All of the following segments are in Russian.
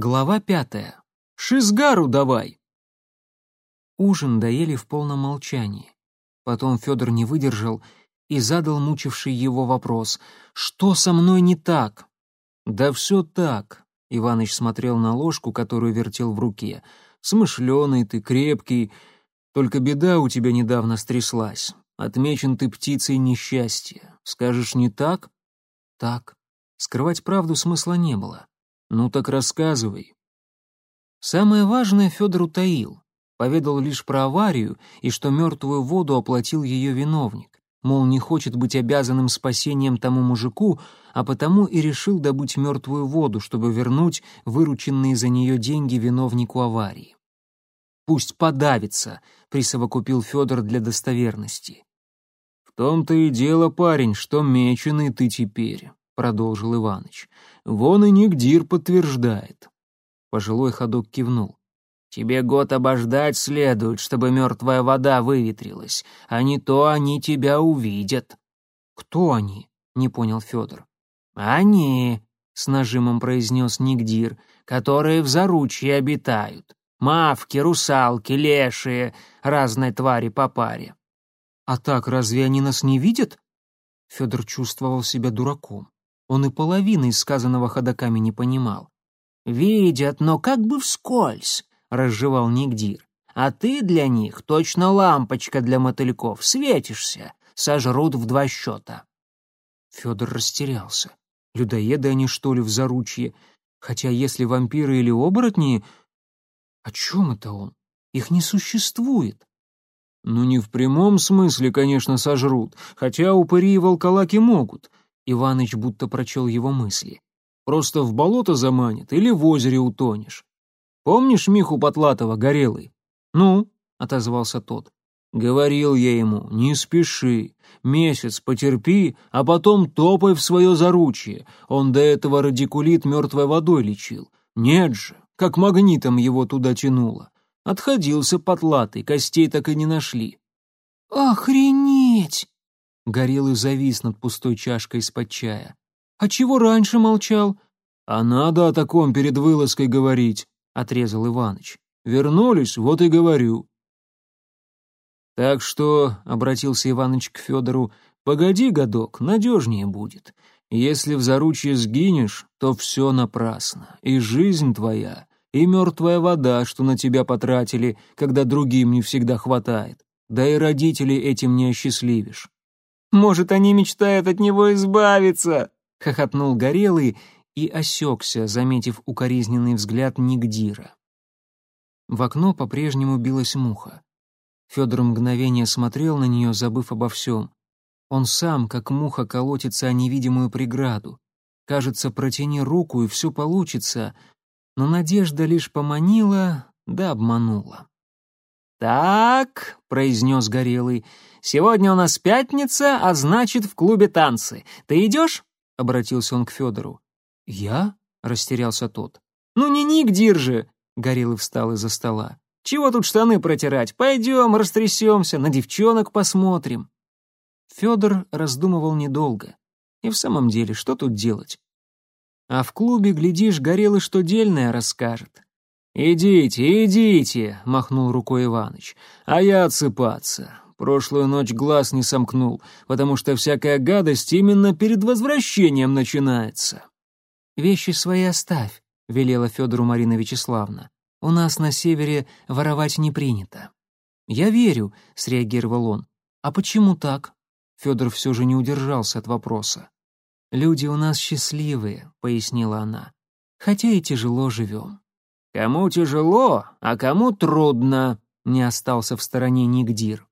Глава пятая. «Шизгару давай!» Ужин доели в полном молчании. Потом Федор не выдержал и задал мучивший его вопрос. «Что со мной не так?» «Да все так», — Иваныч смотрел на ложку, которую вертел в руке. «Смышленый ты, крепкий, только беда у тебя недавно стряслась. Отмечен ты птицей несчастья. Скажешь, не так?» «Так». Скрывать правду смысла не было. «Ну так рассказывай». Самое важное Федор утаил. Поведал лишь про аварию и что мертвую воду оплатил ее виновник. Мол, не хочет быть обязанным спасением тому мужику, а потому и решил добыть мертвую воду, чтобы вернуть вырученные за нее деньги виновнику аварии. «Пусть подавится», — присовокупил Федор для достоверности. «В том-то и дело, парень, что меченый ты теперь продолжил Иваныч. Вон и Нигдир подтверждает. Пожилой ходок кивнул. Тебе год обождать следует, чтобы мертвая вода выветрилась, а не то они тебя увидят. Кто они? не понял Федор. Они, с нажимом произнес Нигдир, которые в заручье обитают. Мавки, русалки, лешие, разные твари по паре. А так разве они нас не видят? Федор чувствовал себя дураком. Он и половины из сказанного ходоками не понимал. «Видят, но как бы вскользь», — разжевал Нигдир. «А ты для них точно лампочка для мотыльков, светишься, сожрут в два счета». Федор растерялся. Людоеды они, что ли, в заручье? Хотя если вампиры или оборотни... О чем это он? Их не существует. Ну, не в прямом смысле, конечно, сожрут, хотя упыри и волколаки могут. Иваныч будто прочел его мысли. «Просто в болото заманит или в озере утонешь. Помнишь Миху Потлатова, Горелый?» «Ну?» — отозвался тот. «Говорил я ему, не спеши, месяц потерпи, а потом топай в свое заручье. Он до этого радикулит мертвой водой лечил. Нет же, как магнитом его туда тянуло. Отходился потлатый, костей так и не нашли». «Охренеть!» Горелый завис над пустой чашкой из-под чая. «А чего раньше молчал?» «А надо о таком перед вылазкой говорить», — отрезал Иваныч. «Вернулись, вот и говорю». «Так что», — обратился Иваныч к Федору, — «погоди, годок, надежнее будет. Если в заручье сгинешь, то все напрасно. И жизнь твоя, и мертвая вода, что на тебя потратили, когда другим не всегда хватает. Да и родителей этим не осчастливишь. Может, они мечтают от него избавиться?» — хохотнул Горелый и осекся, заметив укоризненный взгляд Нигдира. В окно по-прежнему билась муха. Федор мгновение смотрел на нее, забыв обо всем. Он сам, как муха, колотится о невидимую преграду. Кажется, протяни руку, и все получится, но надежда лишь поманила, да обманула. «Так», — произнес Горелый, — «сегодня у нас пятница, а значит, в клубе танцы. Ты идешь?» — обратился он к Федору. «Я?» — растерялся тот. «Ну не ник держи!» — Горелый встал из-за стола. «Чего тут штаны протирать? Пойдем, растрясемся, на девчонок посмотрим». Федор раздумывал недолго. И в самом деле, что тут делать? А в клубе, глядишь, Горелый что дельное расскажет. «Идите, идите», — махнул рукой Иваныч, — «а я отсыпаться. Прошлую ночь глаз не сомкнул, потому что всякая гадость именно перед возвращением начинается». «Вещи свои оставь», — велела Федору Марина Вячеславна. «У нас на севере воровать не принято». «Я верю», — среагировал он. «А почему так?» Федор все же не удержался от вопроса. «Люди у нас счастливые», — пояснила она. «Хотя и тяжело живем». Кому тяжело, а кому трудно, не остался в стороне Нигдир.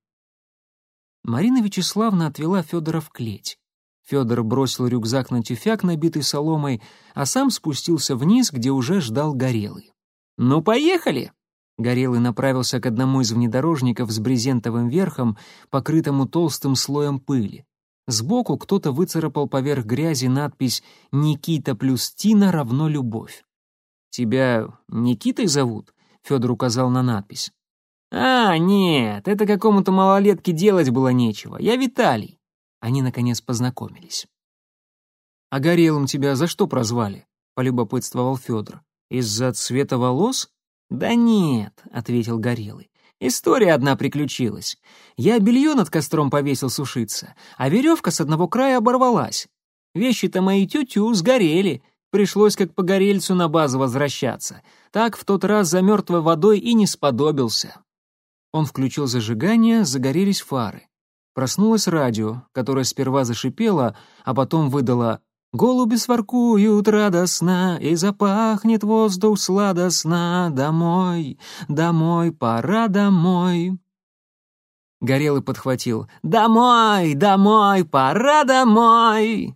Марина Вячеславна отвела Федора в клеть. Федор бросил рюкзак на тюфяк, набитый соломой, а сам спустился вниз, где уже ждал Горелый. «Ну, поехали!» Горелый направился к одному из внедорожников с брезентовым верхом, покрытому толстым слоем пыли. Сбоку кто-то выцарапал поверх грязи надпись «Никита плюс Тина равно любовь». «Тебя Никитой зовут?» — Федор указал на надпись. «А, нет, это какому-то малолетке делать было нечего. Я Виталий». Они, наконец, познакомились. «А Горелым тебя за что прозвали?» — полюбопытствовал Федор. Из-за цвета волос? Да нет, ответил Горелый. История одна приключилась. Я белье над костром повесил сушиться, а веревка с одного края оборвалась. Вещи-то мои тю-тю сгорели. Пришлось как по горельцу на базу возвращаться. Так в тот раз за мертвой водой и не сподобился. Он включил зажигание, загорелись фары. Проснулось радио, которое сперва зашипело, а потом выдало «Голуби своркуют радостно, и запахнет воздух сладостно. Домой, домой, пора домой». Горелый подхватил «Домой, домой, пора домой!»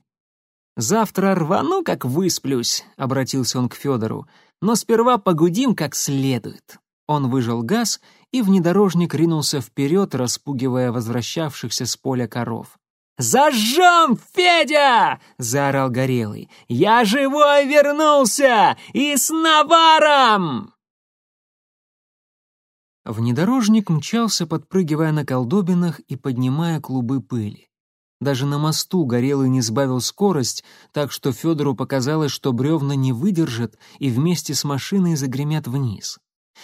«Завтра рвану, как высплюсь», — обратился он к Федору, «но сперва погудим как следует». Он выжал газ, и внедорожник ринулся вперед, распугивая возвращавшихся с поля коров. «Зажжем, Федя!» — заорал Горелый. «Я живой вернулся! И с наваром!» Внедорожник мчался, подпрыгивая на колдобинах и поднимая клубы пыли. Даже на мосту Горелый не сбавил скорость, так что Федору показалось, что бревна не выдержат и вместе с машиной загремят вниз.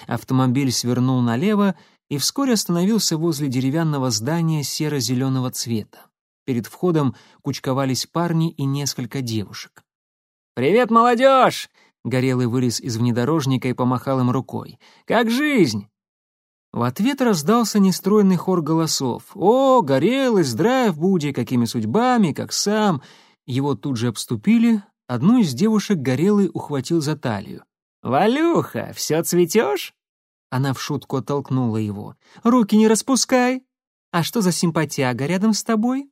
Автомобиль свернул налево и вскоре остановился возле деревянного здания серо-зеленого цвета. Перед входом кучковались парни и несколько девушек. «Привет, молодежь!» — Горелый вылез из внедорожника и помахал им рукой. «Как жизнь?» В ответ раздался нестройный хор голосов. «О, Горелый, здрав буди, какими судьбами, как сам!» Его тут же обступили. Одну из девушек Горелый ухватил за талию. «Валюха, все цветешь?» Она в шутку оттолкнула его. «Руки не распускай!» «А что за симпатяга рядом с тобой?»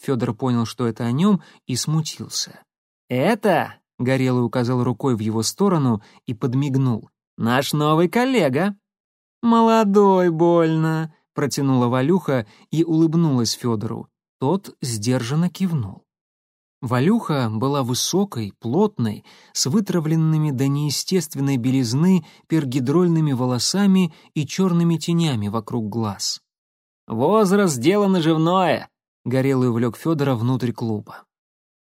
Федор понял, что это о нем, и смутился. «Это?» — Горелый указал рукой в его сторону и подмигнул. «Наш новый коллега». «Молодой больно», — протянула Валюха и улыбнулась Федору. Тот сдержанно кивнул. Валюха была высокой, плотной, с вытравленными до неестественной белизны пергидрольными волосами и черными тенями вокруг глаз. «Возраст — дело наживное», Горелый увлек Федора внутрь клуба.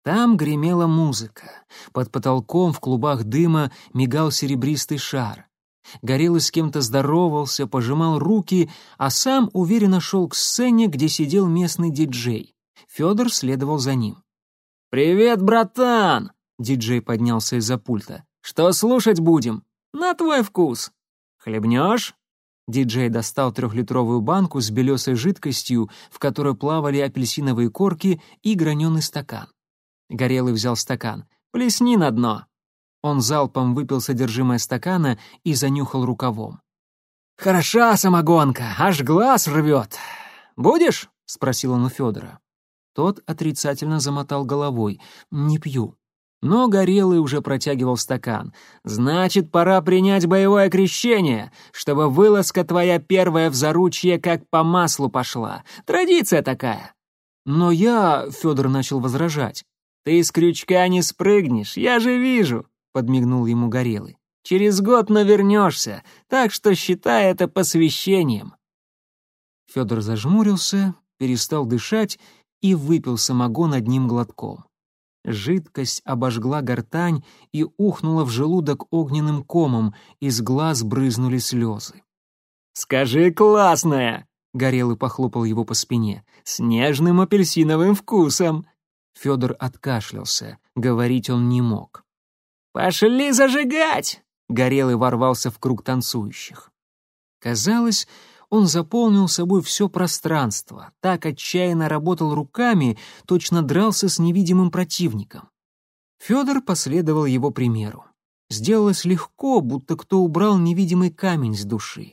Там гремела музыка. Под потолком в клубах дыма мигал серебристый шар. Горелый с кем-то здоровался, пожимал руки, а сам уверенно шел к сцене, где сидел местный диджей. Федор следовал за ним. «Привет, братан!» — диджей поднялся из-за пульта. «Что слушать будем? На твой вкус. Хлебнешь?» Диджей достал трехлитровую банку с белесой жидкостью, в которой плавали апельсиновые корки и граненый стакан. Горелый взял стакан. «Плесни на дно!» Он залпом выпил содержимое стакана и занюхал рукавом. «Хороша самогонка, аж глаз рвет. Будешь?» — спросил он у Федора. Тот отрицательно замотал головой. «Не пью». Но Горелый уже протягивал стакан. «Значит, пора принять боевое крещение, чтобы вылазка твоя первая в заручье как по маслу пошла. Традиция такая». «Но я...» — Федор начал возражать. «Ты с крючка не спрыгнешь, я же вижу», — подмигнул ему Горелый. «Через год навернешься, так что считай это посвящением». Федор зажмурился, перестал дышать и выпил самогон одним глотком. Жидкость обожгла гортань и ухнула в желудок огненным комом, из глаз брызнули слезы. «Скажи, классная!» — Горелый похлопал его по спине. «С нежным апельсиновым вкусом!» Федор откашлялся, говорить он не мог. «Пошли зажигать!» — Горелый ворвался в круг танцующих. Казалось, он заполнил собой все пространство, так отчаянно работал руками, точно дрался с невидимым противником. Федор последовал его примеру. Сделалось легко, будто кто убрал невидимый камень с души.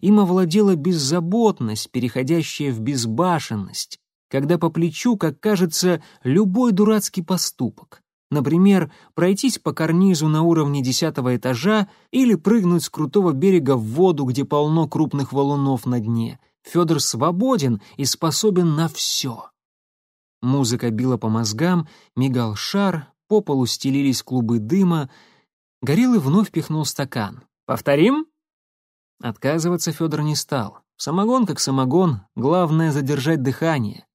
Им овладела беззаботность, переходящая в безбашенность, когда по плечу, как кажется, любой дурацкий поступок. Например, пройтись по карнизу на уровне десятого этажа или прыгнуть с крутого берега в воду, где полно крупных валунов на дне. Федор свободен и способен на все. Музыка била по мозгам, мигал шар, по полу стелились клубы дыма. Горелый вновь пихнул стакан. «Повторим?» Отказываться Федор не стал. Самогон как самогон, главное — задержать дыхание.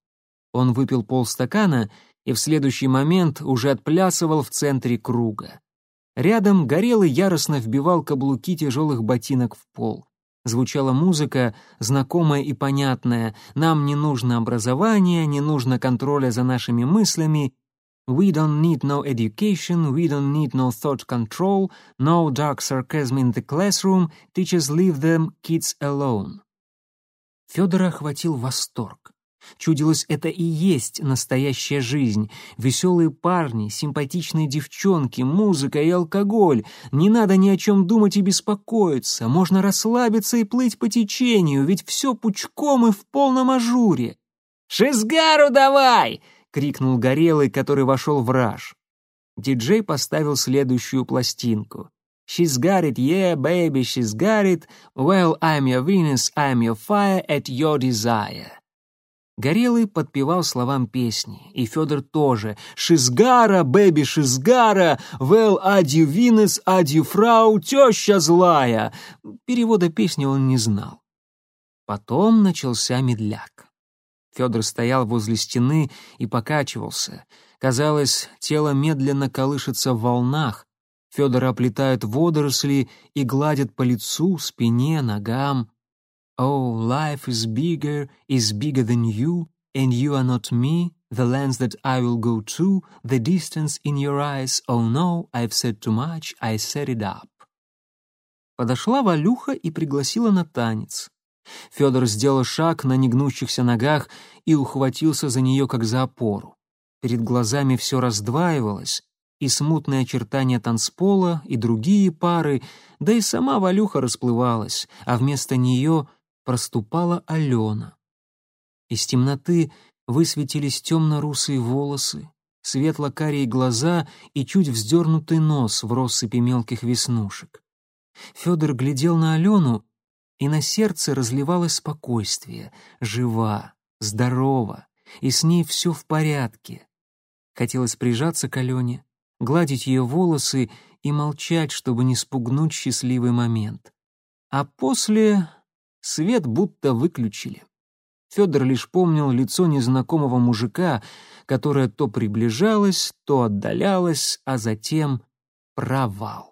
Он выпил полстакана и в следующий момент уже отплясывал в центре круга. Рядом Горелый яростно вбивал каблуки тяжелых ботинок в пол. Звучала музыка, знакомая и понятная. Нам не нужно образование, не нужно контроля за нашими мыслями. We don't need no education, we don't need no thought control, no dark sarcasm in the classroom, teachers leave them kids alone. Федора охватил восторг. Чудилось, это и есть настоящая жизнь. Веселые парни, симпатичные девчонки, музыка и алкоголь. Не надо ни о чем думать и беспокоиться. Можно расслабиться и плыть по течению, ведь все пучком и в полном ажуре. «Шизгару давай!» — крикнул Горелый, который вошел в раж. Диджей поставил следующую пластинку. She's got it, yeah, baby, she's got it. Well, I'm your Venus, I'm your fire at your desire. Горелый подпевал словам песни, и Федор тоже. «Шизгара, бэби, шизгара! Well, адью Винес, адью фрау, теща злая!» Перевода песни он не знал. Потом начался медляк. Федор стоял возле стены и покачивался. Казалось, тело медленно колышется в волнах. Федора оплетают водоросли и гладят по лицу, спине, ногам. Oh, life is bigger, is bigger than you, and you are not me, the lands that I will go to, the distance in your eyes, oh no, I've said too much, I set it up. Подошла Валюха и пригласила на танец. Федор сделал шаг на негнущихся ногах и ухватился за нее как за опору. Перед глазами все раздваивалось, и смутные очертания танцпола, и другие пары, да и сама Валюха расплывалась, а вместо нее — проступала Алена. Из темноты высветились темно-русые волосы, светло-карие глаза и чуть вздернутый нос в россыпи мелких веснушек. Федор глядел на Алену, и на сердце разливалось спокойствие, жива, здорова, и с ней все в порядке. Хотелось прижаться к Алене, гладить ее волосы и молчать, чтобы не спугнуть счастливый момент. А после Свет будто выключили. Федор лишь помнил лицо незнакомого мужика, которое то приближалось, то отдалялось, а затем провал.